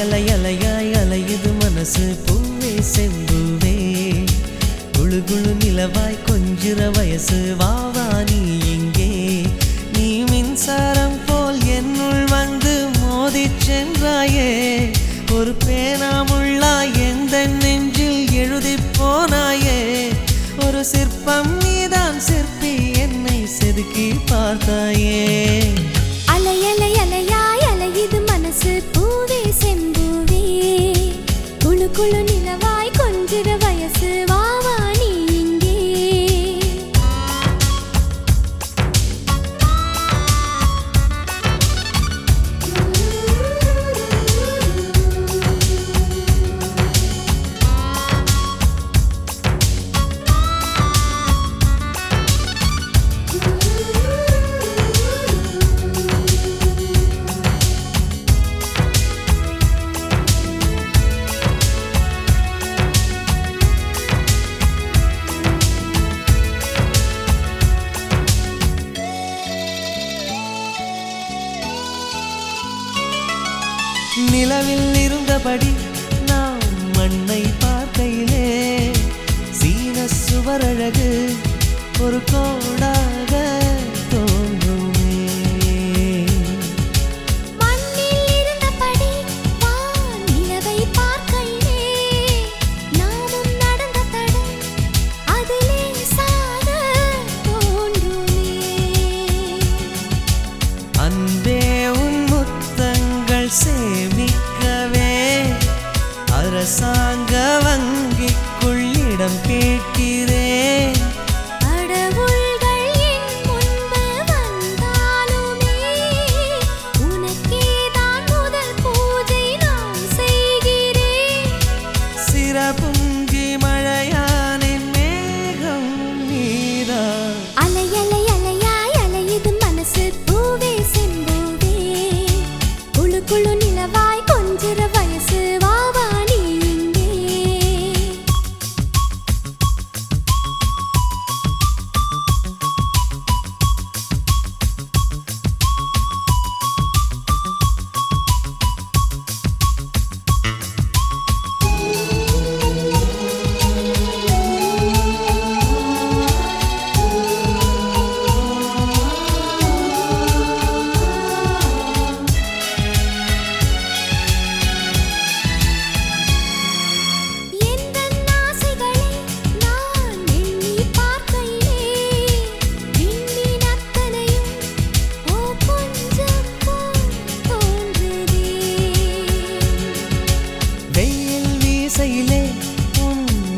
அலை அலையாய் அலையுது மனசு. பூவே செம்புவே. குழு குழு நிலவாய் கொஞ்சிற வயசு. வாவா நீ இங்கே. நீ மின்சாரம் போல் என்னுள் வந்து மோதி சென்றாயே. ஒரு பேனாமுள்ளாய் எந்த நெஞ்சில் எழுதி போனாயே. ஒரு சிற்பம் நீதான் சிற்பி என்னை செதுக்கி பார்த்தாயே. குழு நிலவாய் கொஞ்சிற வயசு நிலவில் இருந்தபடி நாம் மண்ணை பார்க்கையிலே. சீன சுவரழகு ஒரு கோடா வங்கிக்குள் இடம்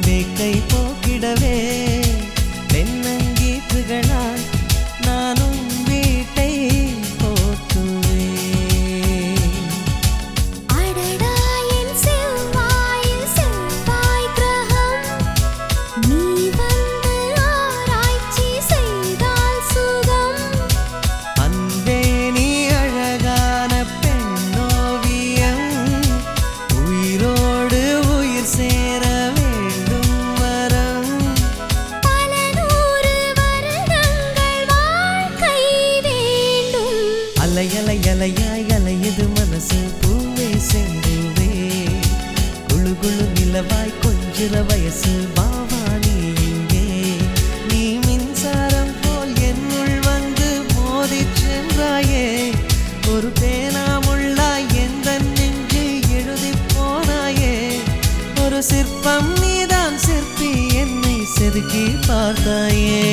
வேக்கை போக்கிடவே. தென்னங்கீற்றுகளால் நானும் வீட்டை போற்றுவேன். அன்பே நீ அழகான பெண்ணோவியம் உயிரோடு உயிர் அலையலை அலையாய் அலையது மனசு. பூவே செந்துவே குழு குழு நிலவாய் கொஞ்சிற வயசு. பாவா நீ இங்கே. நீ மின்சாரம் போல் என்னுள் வந்து மோதி சென்றாயே ஒரு பேனாமுள்ளாய் எந்த நெஞ்சு எழுதி போனாயே. ஒரு சிற்பம் நீதான் சிற்பி என்னை செதுக்கி பார்த்தாயே.